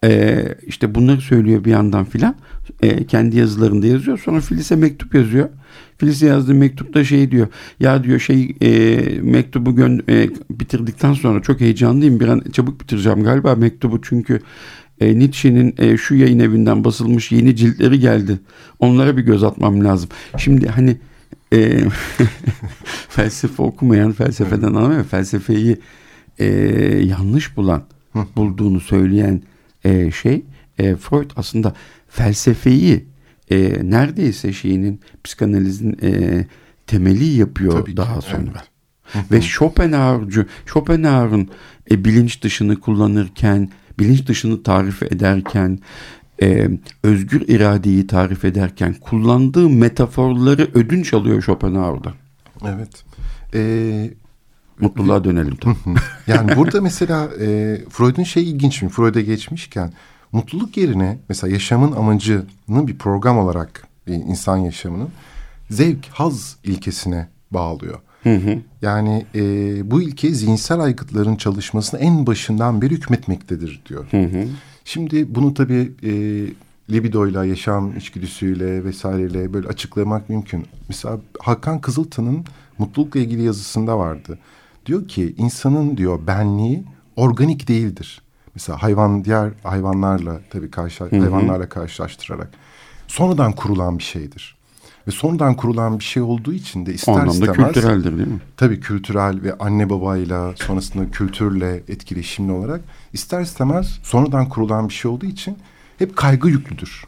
E, işte bunları söylüyor bir yandan filan. E, kendi yazılarında yazıyor. Sonra Filize mektup yazıyor. Filiz yazdığı mektupta şey diyor. Ya diyor şey e, mektubu gön e, bitirdikten sonra çok heyecanlıyım. Bir an çabuk bitireceğim galiba mektubu çünkü e, Nietzsche'nin e, şu yayın evinden basılmış yeni ciltleri geldi. Onlara bir göz atmam lazım. Şimdi hani e, felsefe okumayan, felsefeden anlamayan, felsefeyi e, yanlış bulan, bulduğunu söyleyen e, şey e, Freud aslında felsefeyi e, neredeyse şeyinin psikanalizin e, temeli yapıyor Tabii daha ki, sonra. Evet. Ve Schopenhauer'cu Schopenhauer'ın e, bilinç dışını kullanırken, bilinç dışını tarif ederken, e, özgür iradeyi tarif ederken kullandığı metaforları ödünç alıyor Schopenhauer'dan. Evet. Ee, Mutluluğa dönelim. yani burada mesela e, Freud'un şey ilginç mi? Freud'a geçmişken mutluluk yerine mesela yaşamın amacını bir program olarak bir insan yaşamının zevk, haz ilkesine bağlıyor. Hı hı. Yani e, bu ilke zihinsel aygıtların çalışmasını en başından beri hükmetmektedir diyor. Hı hı. Şimdi bunu tabii e, libidoyla, yaşam içgüdüsüyle vesaireyle böyle açıklamak mümkün. Mesela Hakan Kızıltan'ın mutlulukla ilgili yazısında vardı. Diyor ki insanın diyor benliği organik değildir. Mesela hayvan diğer hayvanlarla tabii karşı Hı-hı. hayvanlarla karşılaştırarak sonradan kurulan bir şeydir. Ve sonradan kurulan bir şey olduğu için de ister o istemez. kültüreldir değil mi? Tabii kültürel ve anne babayla sonrasında kültürle etkileşimli olarak ister istemez sonradan kurulan bir şey olduğu için hep kaygı yüklüdür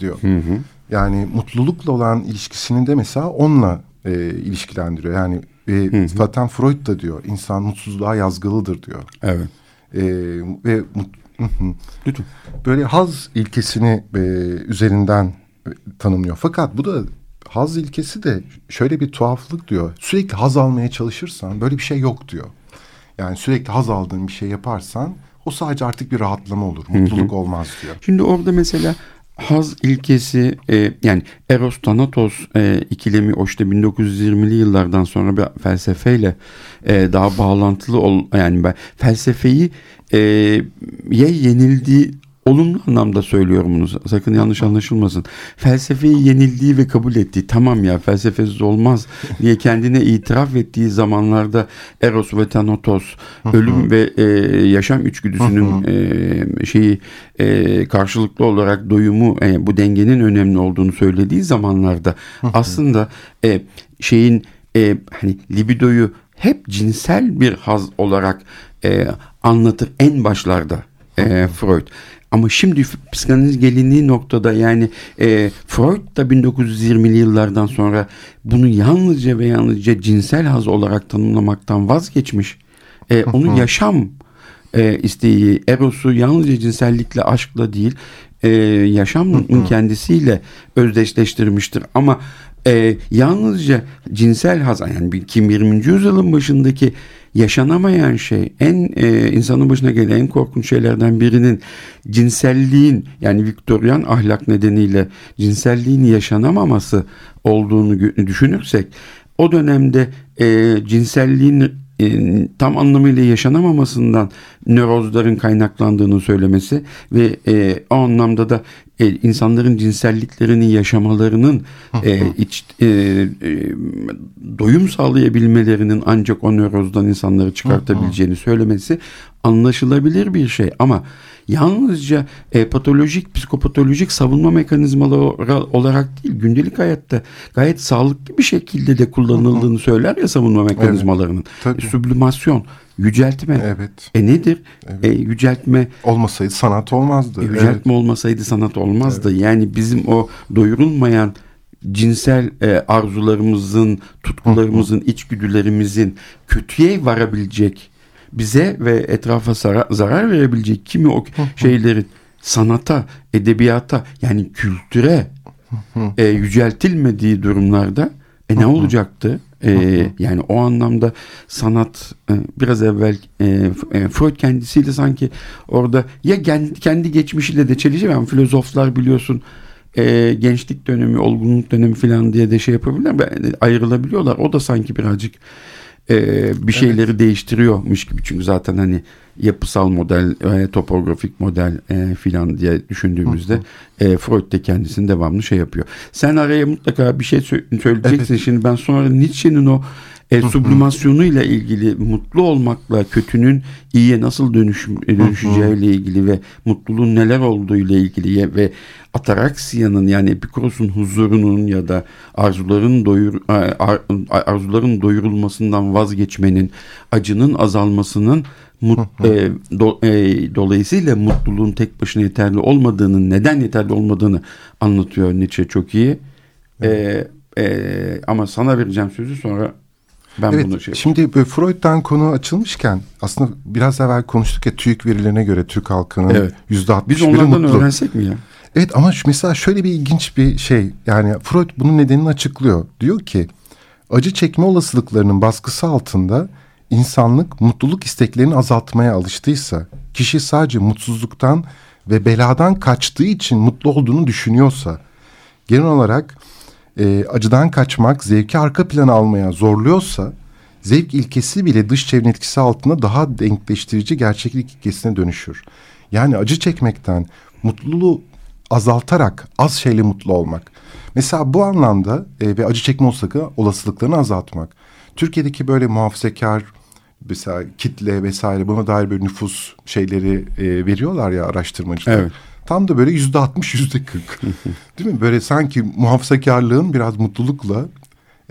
diyor. Hı hı. Yani mutlulukla olan ilişkisini de mesela onunla e, ilişkilendiriyor. Yani e, hı hı. zaten Freud da diyor insan mutsuzluğa yazgılıdır diyor. Evet. E, ve Lütfen. böyle haz ilkesini e, üzerinden e, tanımlıyor. Fakat bu da haz ilkesi de şöyle bir tuhaflık diyor. Sürekli haz almaya çalışırsan böyle bir şey yok diyor. Yani sürekli haz aldığın bir şey yaparsan O sadece artık bir rahatlama olur. Mutluluk olmaz diyor. Şimdi orada mesela haz ilkesi e, yani Eros Thanatos e, ikilemi o işte 1920'li yıllardan sonra bir felsefeyle e, daha bağlantılı ol yani ben felsefeyi e, ye yenildiği olumlu anlamda söylüyorum bunu. Sakın yanlış anlaşılmasın. Felsefeyi yenildiği ve kabul ettiği tamam ya felsefesiz olmaz diye kendine itiraf ettiği zamanlarda Eros ve Thanatos ölüm ve e, yaşam içgüdüsünün e, şeyi e, karşılıklı olarak doyumu e, bu dengenin önemli olduğunu söylediği zamanlarda aslında e, şeyin e, hani libidoyu hep cinsel bir haz olarak e, anlatır en başlarda e, Freud. Ama şimdi psikanaliz gelindiği noktada yani e, Freud da 1920'li yıllardan sonra bunu yalnızca ve yalnızca cinsel haz olarak tanımlamaktan vazgeçmiş. E, onun yaşam e, isteği, erosu yalnızca cinsellikle, aşkla değil, e, yaşamın kendisiyle özdeşleştirmiştir. Ama e, yalnızca cinsel haz, yani kim 20. yüzyılın başındaki yaşanamayan şey en e, insanın başına gelen en korkunç şeylerden birinin cinselliğin yani Viktoryan ahlak nedeniyle cinselliğin yaşanamaması olduğunu düşünürsek o dönemde e, cinselliğin tam anlamıyla yaşanamamasından nörozların kaynaklandığını söylemesi ve e, o anlamda da e, insanların cinselliklerini yaşamalarının e, iç, e, e, doyum sağlayabilmelerinin ancak o nörozdan insanları çıkartabileceğini söylemesi anlaşılabilir bir şey. Ama yalnızca e, patolojik, psikopatolojik savunma mekanizmaları olarak değil, gündelik hayatta gayet sağlıklı bir şekilde de kullanıldığını söyler ya savunma mekanizmalarının. Evet, e, sublimasyon, yüceltme. Evet. E nedir? Evet. E, yüceltme. Olmasaydı sanat olmazdı. E, yüceltme evet. olmasaydı sanat olmazdı. Evet. Yani bizim o doyurulmayan cinsel e, arzularımızın, tutkularımızın, içgüdülerimizin kötüye varabilecek bize ve etrafa zarar, zarar verebilecek kimi o şeylerin sanata, edebiyata yani kültüre e, yüceltilmediği durumlarda e, ne olacaktı? E, yani o anlamda sanat e, biraz evvel e, e, Freud kendisiyle sanki orada ya kendi, kendi geçmişiyle de çelişiyor. Yani filozoflar biliyorsun e, gençlik dönemi, olgunluk dönemi falan diye de şey yapabilirler. Ayrılabiliyorlar. O da sanki birazcık e, bir şeyleri evet. değiştiriyormuş gibi. Çünkü zaten hani yapısal model, e, topografik model e, filan diye düşündüğümüzde hı hı. E, Freud de kendisini devamlı şey yapıyor. Sen araya mutlaka bir şey söyleyeceksin. Evet. Şimdi ben sonra Nietzsche'nin o e, sublimasyonuyla ilgili mutlu olmakla kötünün iyiye nasıl dönüş, dönüşeceğiyle ilgili ve mutluluğun neler olduğu ile ilgili ve ataraksiyanın yani Epikuros'un huzurunun ya da arzuların doyur ar, arzuların doyurulmasından vazgeçmenin acının azalmasının mut, e, do, e, dolayısıyla mutluluğun tek başına yeterli olmadığını neden yeterli olmadığını anlatıyor Nietzsche. Çok iyi. E, e, ama sana vereceğim sözü sonra ben evet, bunu şey Şimdi böyle Freud'dan konu açılmışken aslında biraz evvel konuştuk ya TÜİK verilerine göre Türk halkının yüzde evet. Biz onlardan mutlu. öğrensek mi ya? Evet ama şu, mesela şöyle bir ilginç bir şey yani Freud bunun nedenini açıklıyor. Diyor ki acı çekme olasılıklarının baskısı altında insanlık mutluluk isteklerini azaltmaya alıştıysa, kişi sadece mutsuzluktan ve beladan kaçtığı için mutlu olduğunu düşünüyorsa, genel olarak e, acıdan kaçmak zevki arka plana almaya zorluyorsa zevk ilkesi bile dış çevrenin etkisi altında daha denkleştirici gerçeklik ilkesine dönüşür. Yani acı çekmekten mutluluğu azaltarak az şeyle mutlu olmak. Mesela bu anlamda e, ve acı çekme olasılıklarını azaltmak. Türkiye'deki böyle muhafazakar mesela kitle vesaire buna dair böyle nüfus şeyleri e, veriyorlar ya araştırmacılar. Evet. Tam da böyle yüzde altmış, yüzde kırk. Değil mi? Böyle sanki muhafazakarlığın biraz mutlulukla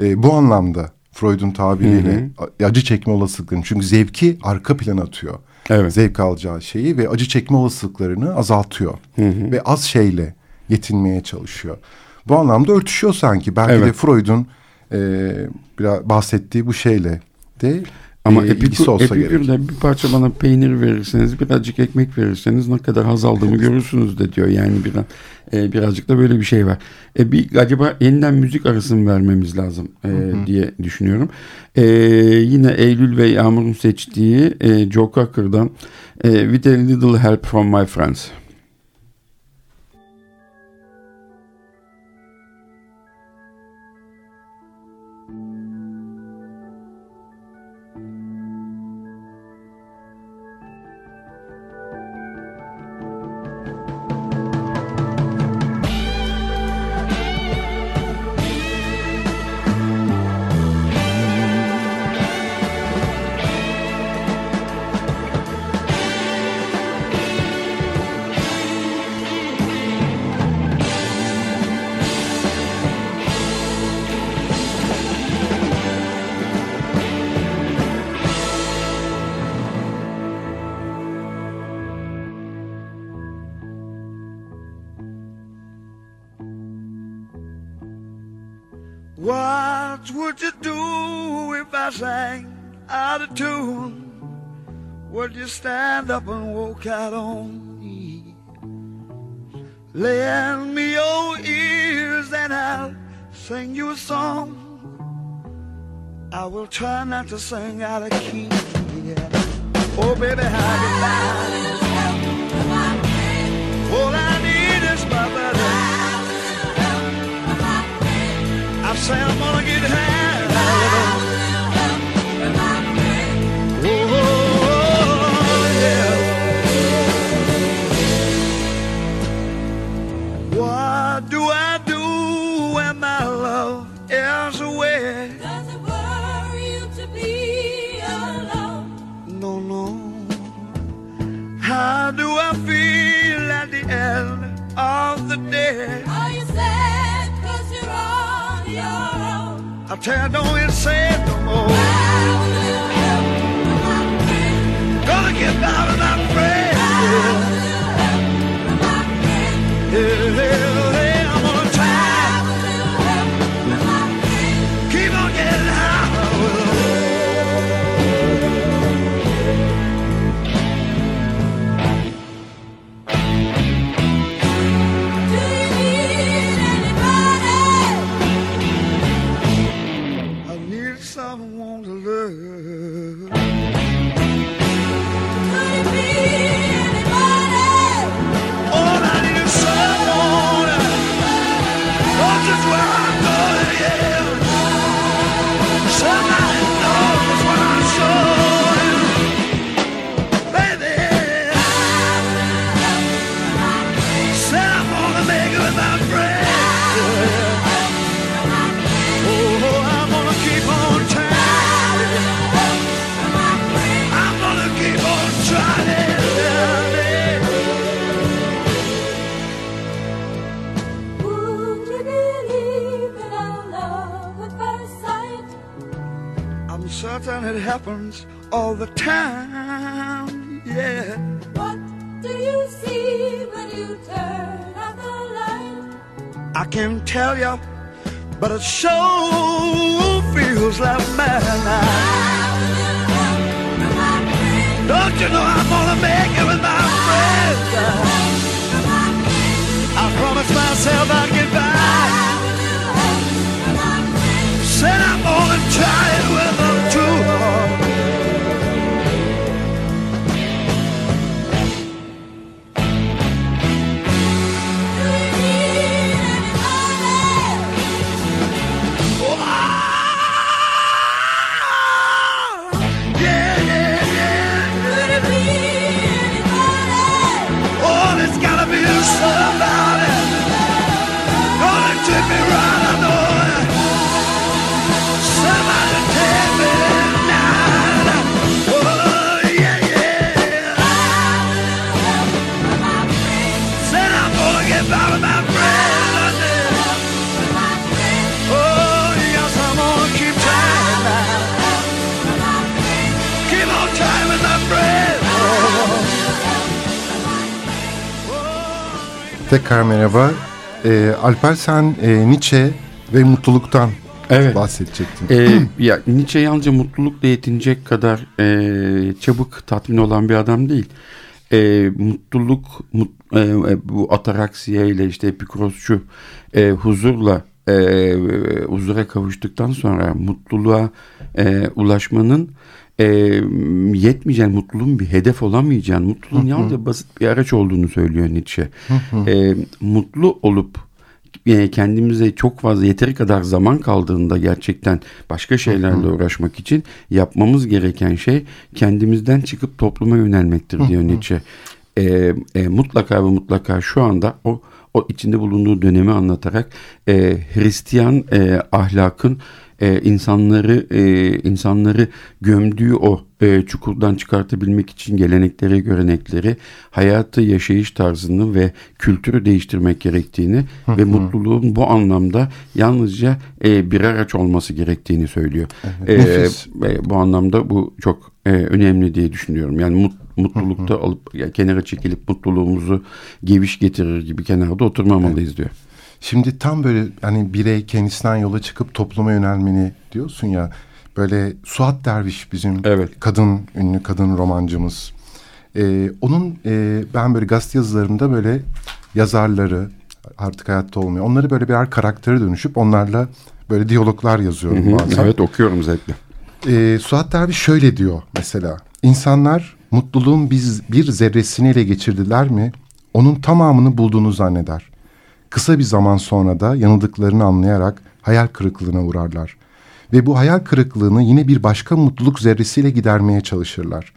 e, bu anlamda Freud'un tabiriyle acı çekme olasılıklarını. Çünkü zevki arka plana atıyor. Evet. Zevk alacağı şeyi ve acı çekme olasılıklarını azaltıyor. Hı hı. Ve az şeyle yetinmeye çalışıyor. Bu anlamda örtüşüyor sanki. Belki evet. de Freud'un e, biraz bahsettiği bu şeyle de Ama e, epikür, ilgisi olsa gerek. epikürde bir parça bana peynir verirseniz, birazcık ekmek verirseniz ne kadar haz aldığımı görürsünüz de diyor. Yani bir, e, birazcık da böyle bir şey var. E, bir acaba yeniden müzik arası mı vermemiz lazım e, diye düşünüyorum. E, yine Eylül ve Yağmur'un seçtiği e, Joe Cocker'dan e, With a Little Help from My Friends. I will try not to sing out of key. Yeah. Oh, baby, how you like? All I need is my buddy. I say I'm gonna tell don't insane no more. Gonna get down and I'm. Happens all the time. Yeah. What do you see when you turn out the light? I can't tell you, but it sure feels like madness. Don't you know I'm gonna make it with my friends? I promised myself I'd get by. Said I'm gonna try it with Tekrar merhaba. Ee, Alper sen e, Nietzsche ve mutluluktan Evet. bahsedecektin. Ee, ya Nietzsche yalnızca mutlulukla yetinecek kadar e, çabuk tatmin olan bir adam değil. E, mutluluk mut, e, e, bu ataraksiya ile işte epikrosçu e, huzurla e, huzura kavuştuktan sonra mutluluğa e, ulaşmanın e, yetmeyeceğin mutluluğun bir hedef olamayacağın mutluluğun yalnızca basit bir araç olduğunu söylüyor Nietzsche. e, mutlu olup e, kendimize çok fazla yeteri kadar zaman kaldığında gerçekten başka şeylerle uğraşmak için yapmamız gereken şey kendimizden çıkıp topluma yönelmektir diyor Nietzsche. E, e, mutlaka ve mutlaka şu anda o o içinde bulunduğu dönemi anlatarak e, Hristiyan e, ahlakın e, insanları e, insanları gömdüğü o e, çukurdan çıkartabilmek için gelenekleri, görenekleri, hayatı, yaşayış tarzını ve kültürü değiştirmek gerektiğini ve mutluluğun bu anlamda yalnızca e, bir araç olması gerektiğini söylüyor. Evet, E, e, bu anlamda bu çok e, önemli diye düşünüyorum. Yani mut, mutlulukta alıp ya, kenara çekilip mutluluğumuzu geviş getirir gibi kenarda oturmamalıyız diyor. Şimdi tam böyle hani birey kendisinden yola çıkıp topluma yönelmeni diyorsun ya. Böyle Suat Derviş bizim Evet. kadın ünlü kadın romancımız. Ee, onun e, ben böyle gazete yazılarımda böyle yazarları artık hayatta olmuyor. Onları böyle birer karaktere dönüşüp onlarla böyle diyaloglar yazıyorum Hı hı, bazen. Evet okuyorum zevkle. Ee, Suat Derviş şöyle diyor mesela. İnsanlar mutluluğun biz bir zerresini ele geçirdiler mi onun tamamını bulduğunu zanneder. Kısa bir zaman sonra da yanıldıklarını anlayarak hayal kırıklığına uğrarlar. Ve bu hayal kırıklığını yine bir başka mutluluk zerresiyle gidermeye çalışırlar.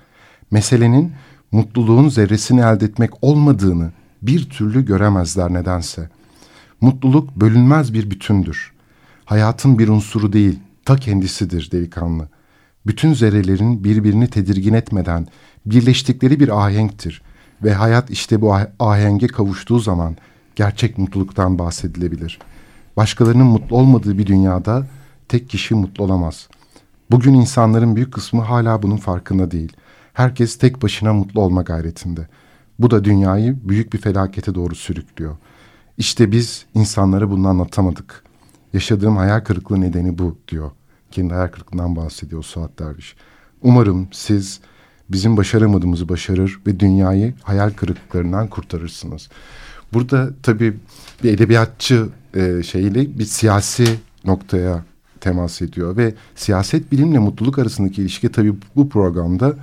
Meselenin mutluluğun zerresini elde etmek olmadığını bir türlü göremezler nedense. Mutluluk bölünmez bir bütündür. Hayatın bir unsuru değil, ta kendisidir delikanlı. Bütün zerrelerin birbirini tedirgin etmeden birleştikleri bir ahenktir. Ve hayat işte bu ah- ahenge kavuştuğu zaman gerçek mutluluktan bahsedilebilir. Başkalarının mutlu olmadığı bir dünyada tek kişi mutlu olamaz. Bugün insanların büyük kısmı hala bunun farkında değil. Herkes tek başına mutlu olma gayretinde. Bu da dünyayı büyük bir felakete doğru sürüklüyor. İşte biz insanlara bunu anlatamadık. Yaşadığım hayal kırıklığı nedeni bu diyor. Kendi hayal kırıklığından bahsediyor Suat Derviş. Umarım siz bizim başaramadığımızı başarır ve dünyayı hayal kırıklıklarından kurtarırsınız. Burada tabii bir edebiyatçı e, şeyle bir siyasi noktaya temas ediyor ve siyaset bilimle mutluluk arasındaki ilişki tabii bu programda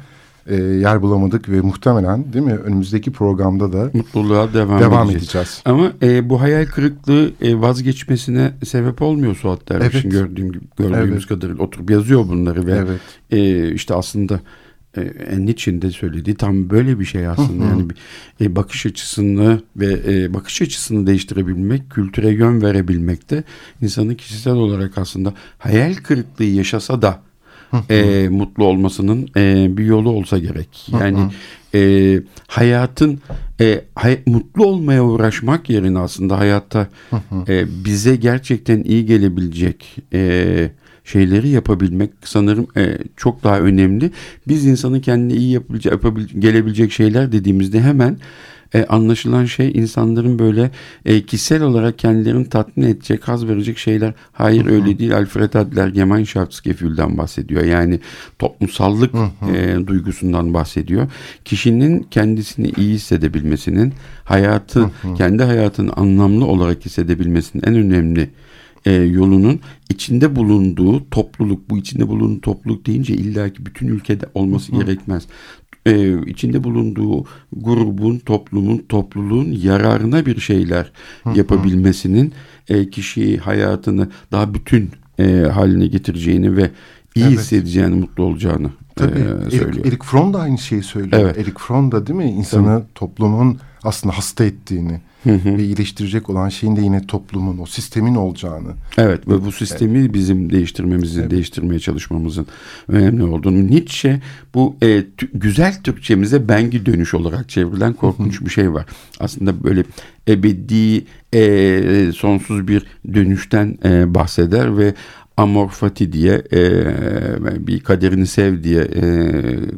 e, yer bulamadık ve muhtemelen değil mi önümüzdeki programda da Mutluluğa devam, devam edeceğiz. edeceğiz. Ama e, bu hayal kırıklığı e, vazgeçmesine sebep olmuyor Suat Derviş'in Evet. gördüğüm gibi, gördüğümüz Evet. kadarıyla. Oturup yazıyor bunları ve Evet. e, işte aslında e, Nietzsche'nin de söylediği tam böyle bir şey aslında. Yani bir, e, bakış açısını ve e, bakış açısını değiştirebilmek, kültüre yön verebilmek de insanın kişisel olarak aslında hayal kırıklığı yaşasa da e, mutlu olmasının e, bir yolu olsa gerek. Yani e, hayatın e, hay- mutlu olmaya uğraşmak yerine aslında hayatta e, bize gerçekten iyi gelebilecek e, şeyleri yapabilmek sanırım e, çok daha önemli. Biz insanın kendine iyi yapabilecek, yapabil- gelebilecek şeyler dediğimizde hemen e, anlaşılan şey insanların böyle e, kişisel olarak kendilerini tatmin edecek, haz verecek şeyler. Hayır öyle değil. Alfred Adler Gemeinschaftsgefühl'den bahsediyor. Yani toplumsallık e, duygusundan bahsediyor. Kişinin kendisini iyi hissedebilmesinin, hayatı, kendi hayatını anlamlı olarak hissedebilmesinin en önemli e, yolunun içinde bulunduğu topluluk, bu içinde bulunduğu topluluk deyince illaki bütün ülkede olması gerekmez. E, içinde bulunduğu grubun, toplumun, topluluğun yararına bir şeyler yapabilmesinin e, kişiyi hayatını daha bütün e, haline getireceğini ve iyi Evet. hissedeceğini, mutlu olacağını Tabii e, söylüyor. Erik Fromm da aynı şeyi söylüyor. Evet. Erik Fromm da değil mi insanı toplumun aslında hasta ettiğini ve iyileştirecek olan şeyin de yine toplumun o sistemin olacağını. Evet ve bu sistemi bizim değiştirmemizin, değiştirmeye çalışmamızın önemli olduğunu. Nietzsche bu e, güzel Türkçemize bengi dönüş olarak çevrilen korkunç bir şey var. Aslında böyle ebedi, e, sonsuz bir dönüşten e, bahseder ve Amor Fati diye e, bir kaderini sev diye e,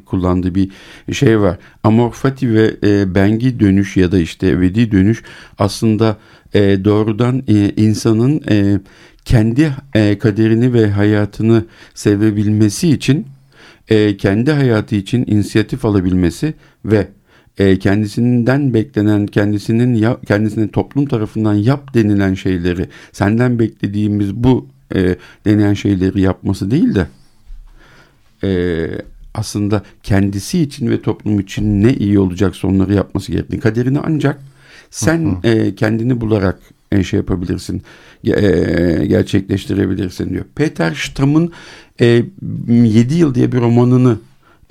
kullandığı bir şey var. Amor Fati ve e, bengi dönüş ya da işte ebedi dönüş aslında e, doğrudan e, insanın e, kendi e, kaderini ve hayatını sevebilmesi için e, kendi hayatı için inisiyatif alabilmesi ve e, kendisinden beklenen kendisinin ya, kendisine toplum tarafından yap denilen şeyleri senden beklediğimiz bu e, denilen şeyleri yapması değil de e, aslında kendisi için ve toplum için ne iyi olacaksa onları yapması gerektiğini kaderini ancak sen e, kendini bularak e, şey yapabilirsin e, gerçekleştirebilirsin diyor. Peter Stamm'ın e, 7 yıl diye bir romanını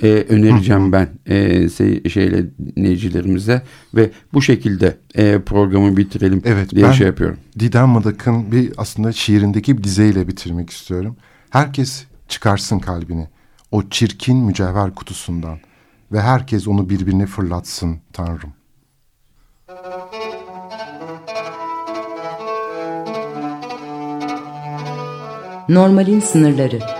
e, önereceğim ben e, şeyle dinleyicilerimize ve bu şekilde e, programı bitirelim evet, diye ben şey yapıyorum. Didem Madak'ın bir aslında şiirindeki bir dizeyle bitirmek istiyorum. Herkes çıkarsın kalbini o çirkin mücevher kutusundan ve herkes onu birbirine fırlatsın Tanrım. Normalin sınırları